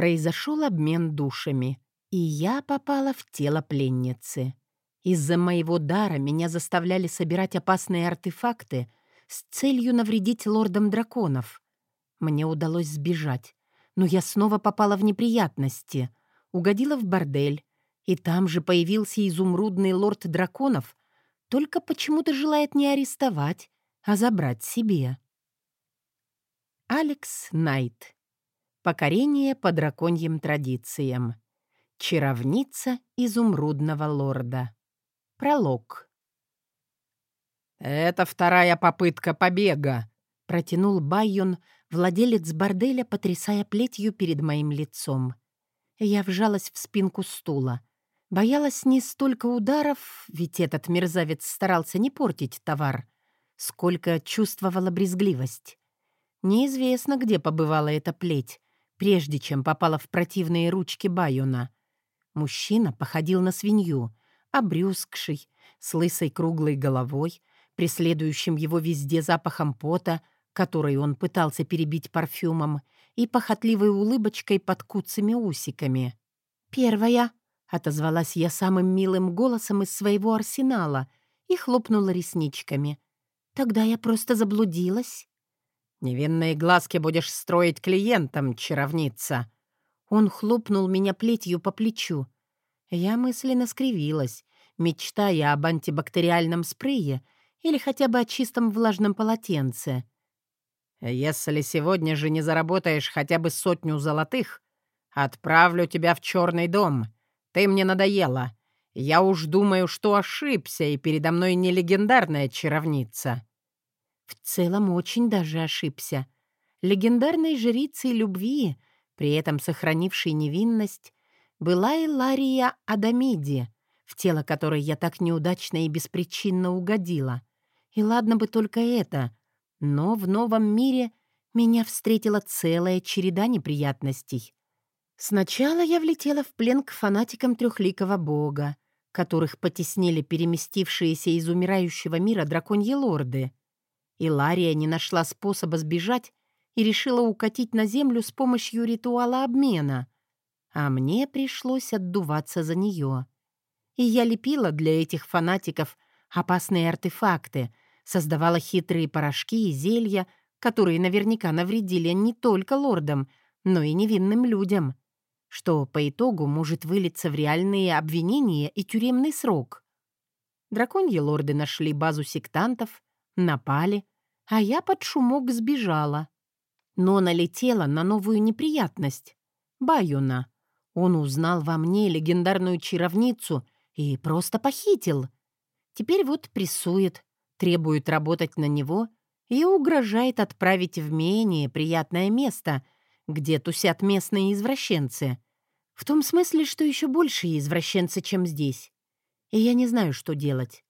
Произошел обмен душами, и я попала в тело пленницы. Из-за моего дара меня заставляли собирать опасные артефакты с целью навредить лордам драконов. Мне удалось сбежать, но я снова попала в неприятности, угодила в бордель, и там же появился изумрудный лорд драконов, только почему-то желает не арестовать, а забрать себе. Алекс Найт. Покорение по драконьим традициям. Чаровница изумрудного лорда. Пролог. «Это вторая попытка побега», — протянул Байон, владелец борделя, потрясая плетью перед моим лицом. Я вжалась в спинку стула. Боялась не столько ударов, ведь этот мерзавец старался не портить товар, сколько чувствовала брезгливость. Неизвестно, где побывала эта плеть, прежде чем попала в противные ручки Байона. Мужчина походил на свинью — обрюзгший, с лысой круглой головой, преследующим его везде запахом пота, который он пытался перебить парфюмом, и похотливой улыбочкой под куцами усиками. «Первая», — отозвалась я самым милым голосом из своего арсенала и хлопнула ресничками. «Тогда я просто заблудилась». «Невинные глазки будешь строить клиентам, чаровница». Он хлопнул меня плетью по плечу. Я мысленно скривилась, мечтая об антибактериальном спрее или хотя бы о чистом влажном полотенце. «Если сегодня же не заработаешь хотя бы сотню золотых, отправлю тебя в черный дом. Ты мне надоела. Я уж думаю, что ошибся, и передо мной не легендарная чаровница». В целом очень даже ошибся. Легендарной жрицей любви, при этом сохранившей невинность, была и Лария Адамиди, в тело которой я так неудачно и беспричинно угодила. И ладно бы только это, но в новом мире меня встретила целая череда неприятностей. Сначала я влетела в плен к фанатикам трехликого бога, которых потеснили переместившиеся из умирающего мира драконьи лорды. И Лария не нашла способа сбежать и решила укатить на землю с помощью ритуала обмена — а мне пришлось отдуваться за нее. И я лепила для этих фанатиков опасные артефакты, создавала хитрые порошки и зелья, которые наверняка навредили не только лордам, но и невинным людям, что по итогу может вылиться в реальные обвинения и тюремный срок. Драконьи лорды нашли базу сектантов, напали, а я под шумок сбежала. Но налетела на новую неприятность — Баюна. Он узнал во мне легендарную чаровницу и просто похитил. Теперь вот прессует, требует работать на него и угрожает отправить в менее приятное место, где тусят местные извращенцы. В том смысле, что еще большие извращенцы, чем здесь. И я не знаю, что делать.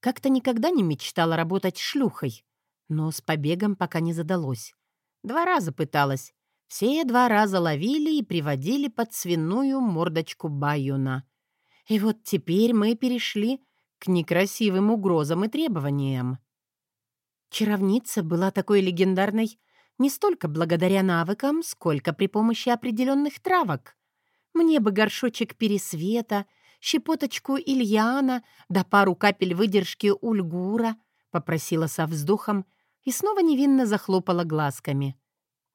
Как-то никогда не мечтала работать шлюхой, но с побегом пока не задалось. Два раза пыталась, все два раза ловили и приводили под свиную мордочку Баюна. И вот теперь мы перешли к некрасивым угрозам и требованиям. Чаровница была такой легендарной не столько благодаря навыкам, сколько при помощи определенных травок. Мне бы горшочек пересвета, щепоточку ильяна да пару капель выдержки ульгура, попросила со вздохом и снова невинно захлопала глазками.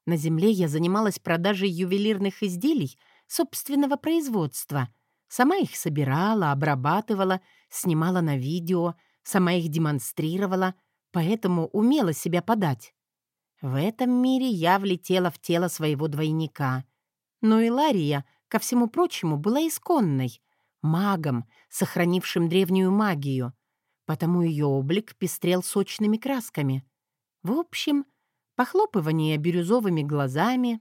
На земле я занималась продажей ювелирных изделий собственного производства. Сама их собирала, обрабатывала, снимала на видео, сама их демонстрировала, поэтому умела себя подать. В этом мире я влетела в тело своего двойника. Но и Лария, ко всему прочему, была исконной, магом, сохранившим древнюю магию, потому ее облик пестрел сочными красками. В общем, — похлопывание бирюзовыми глазами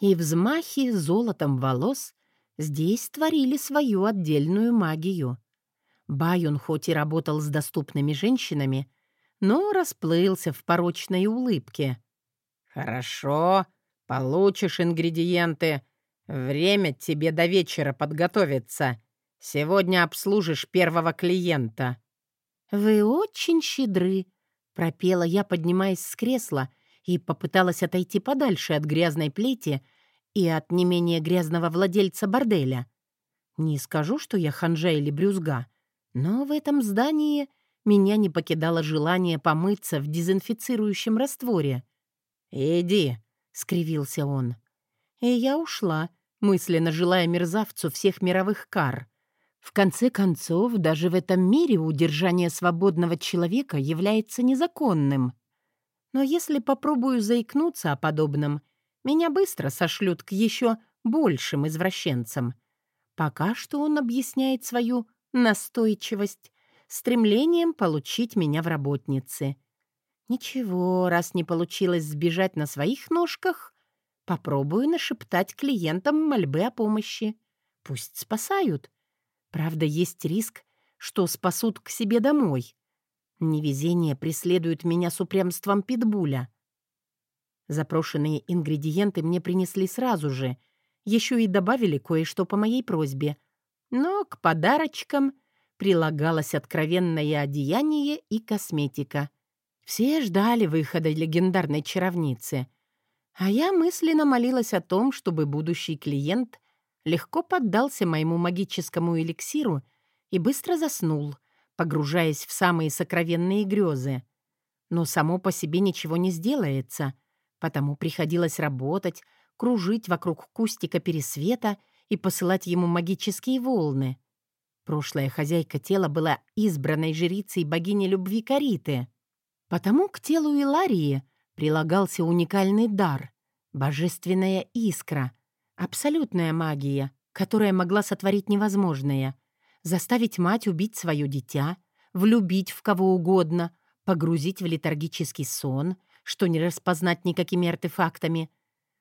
и взмахи золотом волос здесь творили свою отдельную магию. Байон хоть и работал с доступными женщинами, но расплылся в порочной улыбке. «Хорошо, получишь ингредиенты. Время тебе до вечера подготовиться. Сегодня обслужишь первого клиента». «Вы очень щедры», — пропела я, поднимаясь с кресла — и попыталась отойти подальше от грязной плети и от не менее грязного владельца борделя. Не скажу, что я ханжа или брюзга, но в этом здании меня не покидало желание помыться в дезинфицирующем растворе. «Иди», — скривился он. И я ушла, мысленно желая мерзавцу всех мировых кар. В конце концов, даже в этом мире удержание свободного человека является незаконным. Но если попробую заикнуться о подобном, меня быстро сошлют к еще большим извращенцам. Пока что он объясняет свою настойчивость стремлением получить меня в работнице. Ничего, раз не получилось сбежать на своих ножках, попробую нашептать клиентам мольбы о помощи. Пусть спасают. Правда, есть риск, что спасут к себе домой. Невезение преследует меня с упрямством питбуля. Запрошенные ингредиенты мне принесли сразу же. Еще и добавили кое-что по моей просьбе. Но к подарочкам прилагалось откровенное одеяние и косметика. Все ждали выхода легендарной чаровницы. А я мысленно молилась о том, чтобы будущий клиент легко поддался моему магическому эликсиру и быстро заснул, погружаясь в самые сокровенные грезы. Но само по себе ничего не сделается, потому приходилось работать, кружить вокруг кустика пересвета и посылать ему магические волны. Прошлая хозяйка тела была избранной жрицей богини любви Кариты. Потому к телу Иларии прилагался уникальный дар — божественная искра — Абсолютная магия, которая могла сотворить невозможное. Заставить мать убить свое дитя, влюбить в кого угодно, погрузить в летаргический сон, что не распознать никакими артефактами.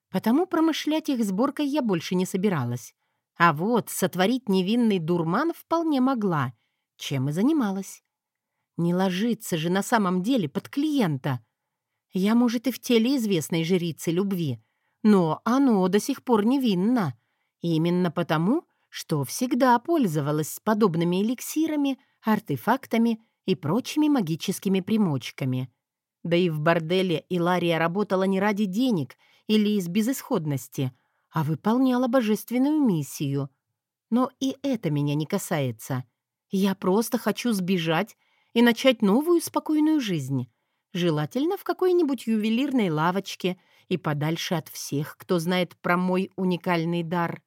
Потому промышлять их сборкой я больше не собиралась. А вот сотворить невинный дурман вполне могла, чем и занималась. Не ложиться же на самом деле под клиента. Я, может, и в теле известной жрицы любви — но оно до сих пор невинно. Именно потому, что всегда пользовалась подобными эликсирами, артефактами и прочими магическими примочками. Да и в борделе Илария работала не ради денег или из безысходности, а выполняла божественную миссию. Но и это меня не касается. Я просто хочу сбежать и начать новую спокойную жизнь. Желательно в какой-нибудь ювелирной лавочке — и подальше от всех, кто знает про мой уникальный дар.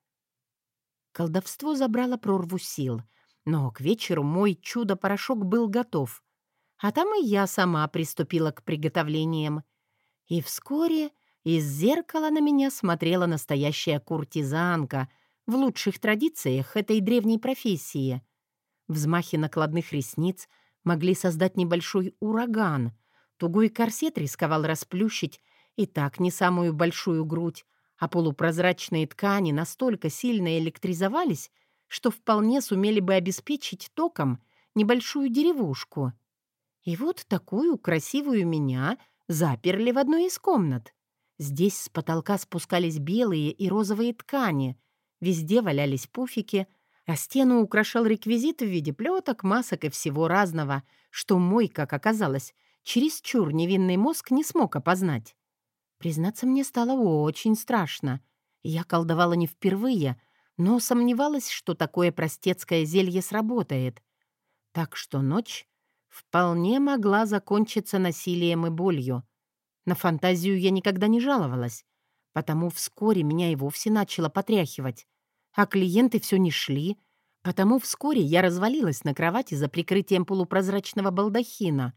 Колдовство забрало прорву сил, но к вечеру мой чудо-порошок был готов, а там и я сама приступила к приготовлениям. И вскоре из зеркала на меня смотрела настоящая куртизанка в лучших традициях этой древней профессии. Взмахи накладных ресниц могли создать небольшой ураган, тугой корсет рисковал расплющить и так не самую большую грудь, а полупрозрачные ткани настолько сильно электризовались, что вполне сумели бы обеспечить током небольшую деревушку. И вот такую красивую меня заперли в одной из комнат. Здесь с потолка спускались белые и розовые ткани, везде валялись пуфики, а стену украшал реквизит в виде плеток, масок и всего разного, что мой, как оказалось, чересчур невинный мозг не смог опознать. Признаться, мне стало очень страшно. Я колдовала не впервые, но сомневалась, что такое простецкое зелье сработает. Так что ночь вполне могла закончиться насилием и болью. На фантазию я никогда не жаловалась, потому вскоре меня и вовсе начало потряхивать. А клиенты все не шли, потому вскоре я развалилась на кровати за прикрытием полупрозрачного балдахина.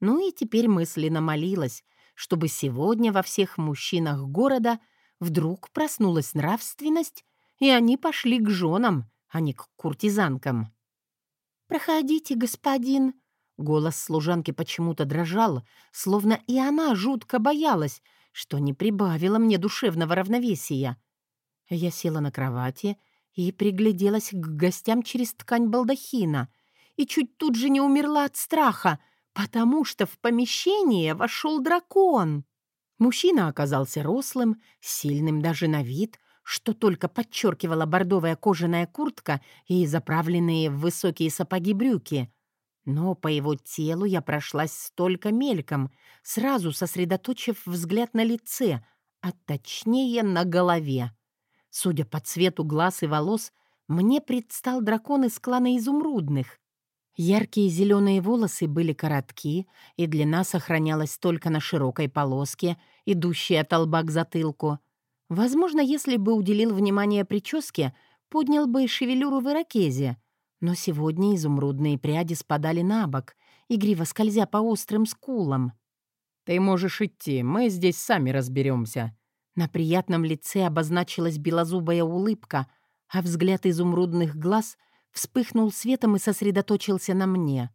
Ну и теперь мысленно молилась, чтобы сегодня во всех мужчинах города вдруг проснулась нравственность, и они пошли к женам, а не к куртизанкам. «Проходите, господин!» Голос служанки почему-то дрожал, словно и она жутко боялась, что не прибавила мне душевного равновесия. Я села на кровати и пригляделась к гостям через ткань балдахина, и чуть тут же не умерла от страха — потому что в помещение вошел дракон. Мужчина оказался рослым, сильным даже на вид, что только подчеркивала бордовая кожаная куртка и заправленные в высокие сапоги брюки. Но по его телу я прошлась столько мельком, сразу сосредоточив взгляд на лице, а точнее на голове. Судя по цвету глаз и волос, мне предстал дракон из клана изумрудных. Яркие зеленые волосы были коротки, и длина сохранялась только на широкой полоске, идущей от лба к затылку. Возможно, если бы уделил внимание прическе, поднял бы шевелюру в ирокезе. Но сегодня изумрудные пряди спадали на бок, игриво скользя по острым скулам. «Ты можешь идти, мы здесь сами разберемся. На приятном лице обозначилась белозубая улыбка, а взгляд изумрудных глаз вспыхнул светом и сосредоточился на мне.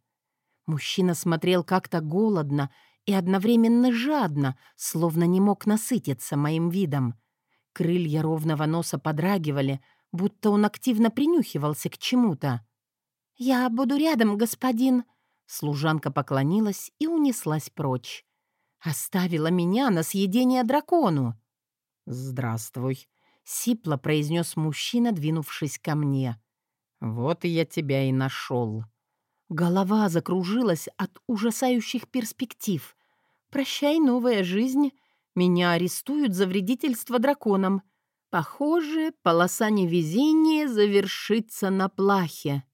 Мужчина смотрел как-то голодно и одновременно жадно, словно не мог насытиться моим видом. Крылья ровного носа подрагивали, будто он активно принюхивался к чему-то. «Я буду рядом, господин», Служанка поклонилась и унеслась прочь. Оставила меня на съедение дракону. «Здравствуй», — сипло произнес мужчина, двинувшись ко мне. «Вот я тебя и нашел». Голова закружилась от ужасающих перспектив. «Прощай, новая жизнь. Меня арестуют за вредительство драконам. Похоже, полоса невезения завершится на плахе».